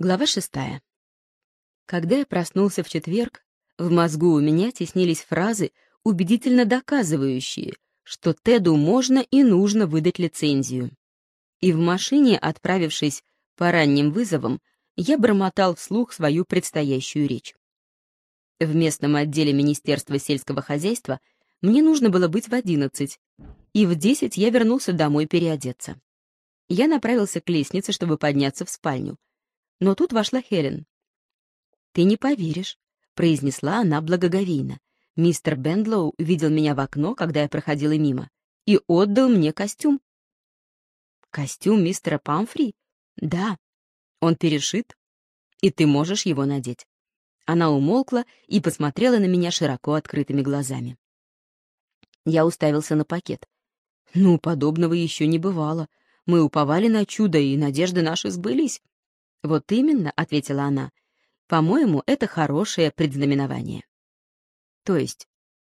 Глава шестая. Когда я проснулся в четверг, в мозгу у меня теснились фразы, убедительно доказывающие, что Теду можно и нужно выдать лицензию. И в машине, отправившись по ранним вызовам, я бормотал вслух свою предстоящую речь. В местном отделе Министерства сельского хозяйства мне нужно было быть в одиннадцать, и в десять я вернулся домой переодеться. Я направился к лестнице, чтобы подняться в спальню — но тут вошла Хелен. «Ты не поверишь», — произнесла она благоговейно. «Мистер Бендлоу видел меня в окно, когда я проходила мимо, и отдал мне костюм». «Костюм мистера Памфри?» «Да. Он перешит, и ты можешь его надеть». Она умолкла и посмотрела на меня широко открытыми глазами. Я уставился на пакет. «Ну, подобного еще не бывало. Мы уповали на чудо, и надежды наши сбылись. «Вот именно», — ответила она, — «по-моему, это хорошее предзнаменование». «То есть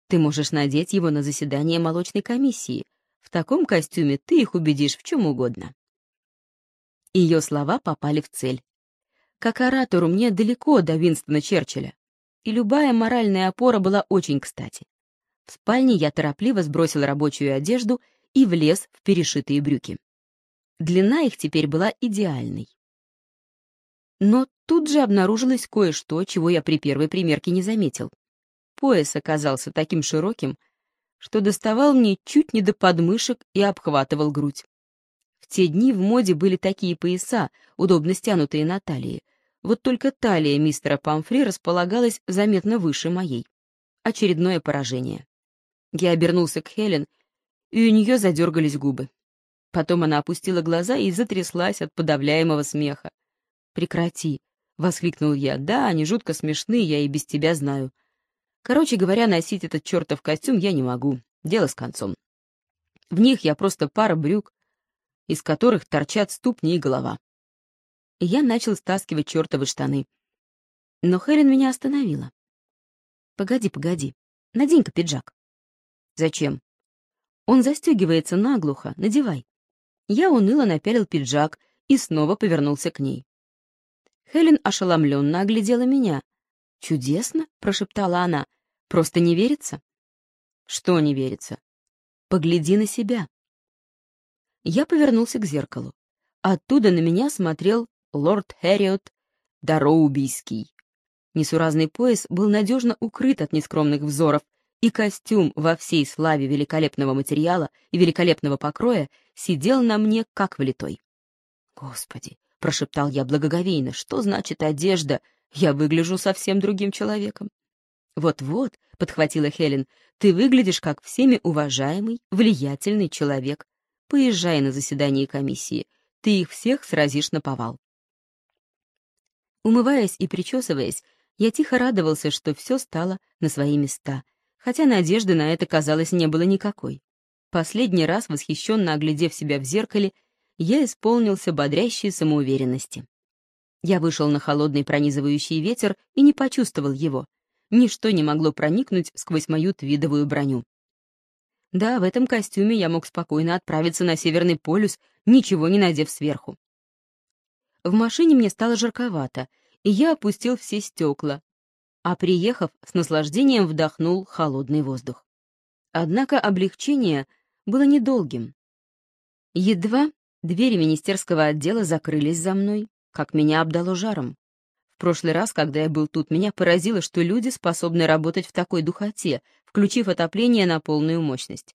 ты можешь надеть его на заседание молочной комиссии. В таком костюме ты их убедишь в чем угодно». Ее слова попали в цель. Как оратору мне далеко до Винстона Черчилля, и любая моральная опора была очень кстати. В спальне я торопливо сбросил рабочую одежду и влез в перешитые брюки. Длина их теперь была идеальной. Но тут же обнаружилось кое-что, чего я при первой примерке не заметил. Пояс оказался таким широким, что доставал мне чуть не до подмышек и обхватывал грудь. В те дни в моде были такие пояса, удобно стянутые на талии. Вот только талия мистера Памфри располагалась заметно выше моей. Очередное поражение. Я обернулся к Хелен, и у нее задергались губы. Потом она опустила глаза и затряслась от подавляемого смеха. «Прекрати!» — воскликнул я. «Да, они жутко смешны, я и без тебя знаю. Короче говоря, носить этот чертов костюм я не могу. Дело с концом. В них я просто пара брюк, из которых торчат ступни и голова». Я начал стаскивать чертовы штаны. Но Хелен меня остановила. «Погоди, погоди. Надень-ка пиджак». «Зачем?» «Он застегивается наглухо. Надевай». Я уныло напялил пиджак и снова повернулся к ней. Хелен ошеломленно оглядела меня. «Чудесно!» — прошептала она. «Просто не верится?» «Что не верится?» «Погляди на себя». Я повернулся к зеркалу. Оттуда на меня смотрел лорд Хэриот Дароубийский. Несуразный пояс был надежно укрыт от нескромных взоров, и костюм во всей славе великолепного материала и великолепного покроя сидел на мне как влитой. Господи, — прошептал я благоговейно. «Что значит одежда? Я выгляжу совсем другим человеком». «Вот-вот», — подхватила Хелен, — «ты выглядишь как всеми уважаемый, влиятельный человек. Поезжай на заседание комиссии, ты их всех сразишь на повал». Умываясь и причесываясь, я тихо радовался, что все стало на свои места, хотя надежды на это, казалось, не было никакой. Последний раз, восхищенно оглядев себя в зеркале, я исполнился бодрящей самоуверенности. Я вышел на холодный пронизывающий ветер и не почувствовал его. Ничто не могло проникнуть сквозь мою твидовую броню. Да, в этом костюме я мог спокойно отправиться на Северный полюс, ничего не надев сверху. В машине мне стало жарковато, и я опустил все стекла, а приехав, с наслаждением вдохнул холодный воздух. Однако облегчение было недолгим. Едва Двери министерского отдела закрылись за мной, как меня обдало жаром. В прошлый раз, когда я был тут, меня поразило, что люди способны работать в такой духоте, включив отопление на полную мощность.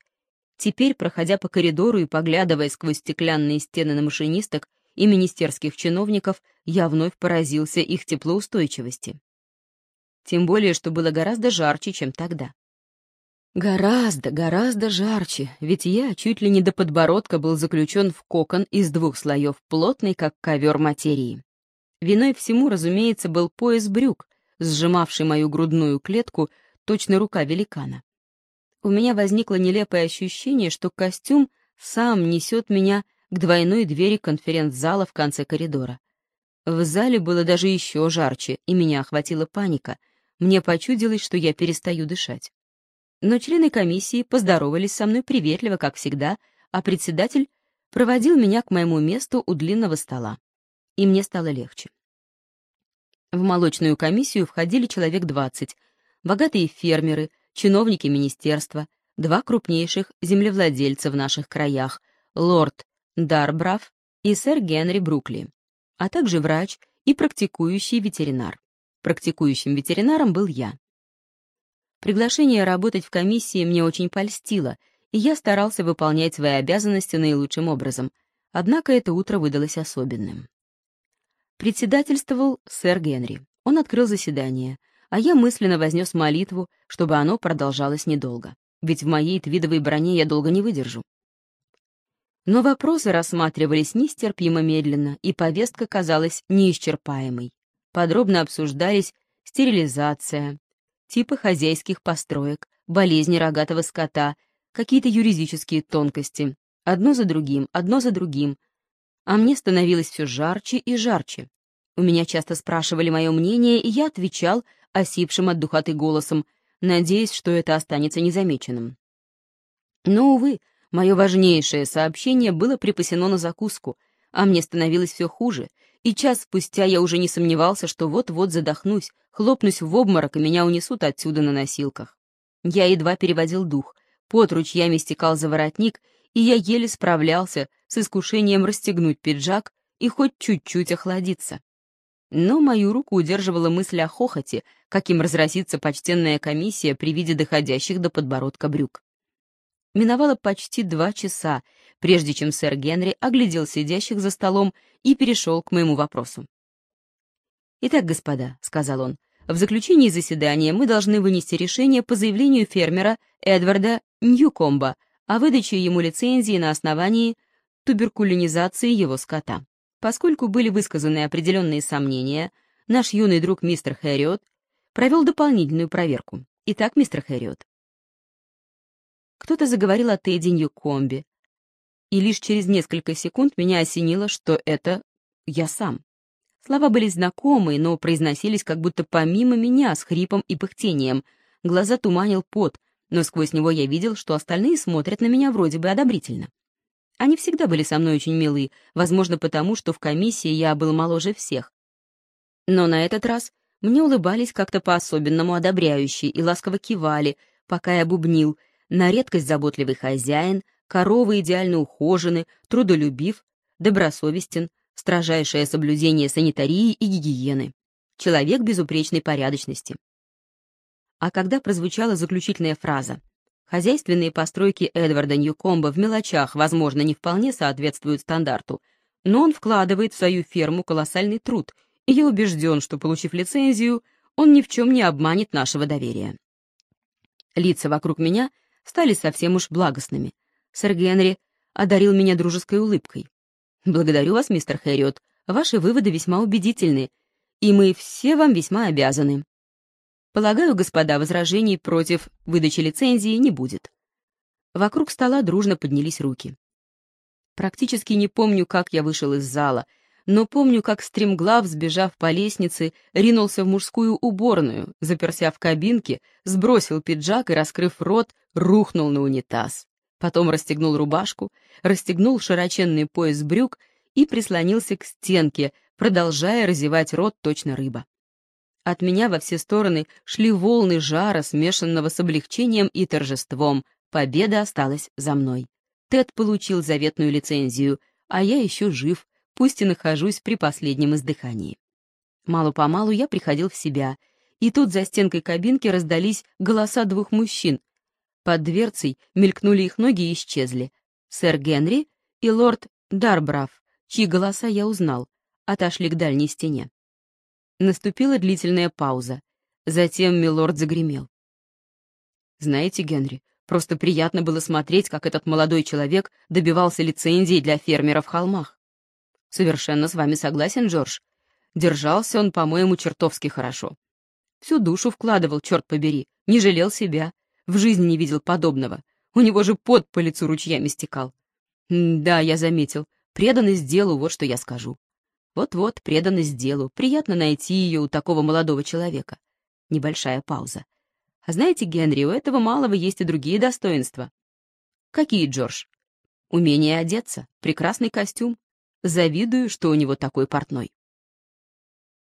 Теперь, проходя по коридору и поглядывая сквозь стеклянные стены на машинисток и министерских чиновников, я вновь поразился их теплоустойчивости. Тем более, что было гораздо жарче, чем тогда. Гораздо, гораздо жарче, ведь я чуть ли не до подбородка был заключен в кокон из двух слоев плотной, как ковер материи. Виной всему, разумеется, был пояс брюк, сжимавший мою грудную клетку, точно рука великана. У меня возникло нелепое ощущение, что костюм сам несет меня к двойной двери конференц-зала в конце коридора. В зале было даже еще жарче, и меня охватила паника. Мне почудилось, что я перестаю дышать. Но члены комиссии поздоровались со мной приветливо, как всегда, а председатель проводил меня к моему месту у длинного стола. И мне стало легче. В молочную комиссию входили человек 20, богатые фермеры, чиновники министерства, два крупнейших землевладельца в наших краях, лорд Дарбраф и сэр Генри Брукли, а также врач и практикующий ветеринар. Практикующим ветеринаром был я. Приглашение работать в комиссии мне очень польстило, и я старался выполнять свои обязанности наилучшим образом, однако это утро выдалось особенным. Председательствовал сэр Генри. Он открыл заседание, а я мысленно вознес молитву, чтобы оно продолжалось недолго, ведь в моей твидовой броне я долго не выдержу. Но вопросы рассматривались нестерпимо медленно, и повестка казалась неисчерпаемой. Подробно обсуждались стерилизация, типы хозяйских построек, болезни рогатого скота, какие-то юридические тонкости. Одно за другим, одно за другим. А мне становилось все жарче и жарче. У меня часто спрашивали мое мнение, и я отвечал осипшим от духоты голосом, надеясь, что это останется незамеченным. Но, увы, Мое важнейшее сообщение было припасено на закуску, а мне становилось все хуже, и час спустя я уже не сомневался, что вот-вот задохнусь, хлопнусь в обморок, и меня унесут отсюда на носилках. Я едва переводил дух, пот ручьями стекал за воротник, и я еле справлялся с искушением расстегнуть пиджак и хоть чуть-чуть охладиться. Но мою руку удерживала мысль о хохоте, каким разразится почтенная комиссия при виде доходящих до подбородка брюк. Миновало почти два часа, прежде чем сэр Генри оглядел сидящих за столом и перешел к моему вопросу. «Итак, господа», — сказал он, — «в заключении заседания мы должны вынести решение по заявлению фермера Эдварда Ньюкомба о выдаче ему лицензии на основании туберкулинизации его скота. Поскольку были высказаны определенные сомнения, наш юный друг мистер Хэриот провел дополнительную проверку. Итак, мистер Хэриот, кто-то заговорил о Тедди Ньюкомбе, и лишь через несколько секунд меня осенило, что это я сам. Слова были знакомые, но произносились как будто помимо меня, с хрипом и пыхтением. Глаза туманил пот, но сквозь него я видел, что остальные смотрят на меня вроде бы одобрительно. Они всегда были со мной очень милы, возможно, потому, что в комиссии я был моложе всех. Но на этот раз мне улыбались как-то по-особенному одобряющие и ласково кивали, пока я бубнил — на редкость заботливый хозяин, коровы идеально ухожены, трудолюбив, добросовестен, строжайшее соблюдение санитарии и гигиены. Человек безупречной порядочности. А когда прозвучала заключительная фраза «Хозяйственные постройки Эдварда Ньюкомба в мелочах, возможно, не вполне соответствуют стандарту, но он вкладывает в свою ферму колоссальный труд, и я убежден, что, получив лицензию, он ни в чем не обманет нашего доверия». Лица вокруг меня — стали совсем уж благостными. Сэр Генри одарил меня дружеской улыбкой. «Благодарю вас, мистер Хэриот. Ваши выводы весьма убедительны, и мы все вам весьма обязаны. Полагаю, господа, возражений против выдачи лицензии не будет». Вокруг стола дружно поднялись руки. Практически не помню, как я вышел из зала — но помню, как стремглав, сбежав по лестнице, ринулся в мужскую уборную, заперся в кабинке, сбросил пиджак и, раскрыв рот, рухнул на унитаз. Потом расстегнул рубашку, расстегнул широченный пояс брюк и прислонился к стенке, продолжая разевать рот точно рыба. От меня во все стороны шли волны жара, смешанного с облегчением и торжеством. Победа осталась за мной. Тед получил заветную лицензию, а я еще жив, пусть и нахожусь при последнем издыхании. Мало-помалу я приходил в себя, и тут за стенкой кабинки раздались голоса двух мужчин. Под дверцей мелькнули их ноги и исчезли. Сэр Генри и лорд Дарбраф, чьи голоса я узнал, отошли к дальней стене. Наступила длительная пауза. Затем милорд загремел. «Знаете, Генри, просто приятно было смотреть, как этот молодой человек добивался лицензии для фермера в холмах. Совершенно с вами согласен, Джордж. Держался он, по-моему, чертовски хорошо. Всю душу вкладывал, черт побери, не жалел себя. В жизни не видел подобного. У него же пот по лицу ручьями стекал. да, я заметил. Преданность делу, вот что я скажу. Вот-вот, преданность делу. Приятно найти ее у такого молодого человека. Небольшая пауза. А знаете, Генри, у этого малого есть и другие достоинства. Какие, Джордж? Умение одеться, прекрасный костюм, Завидую, что у него такой портной.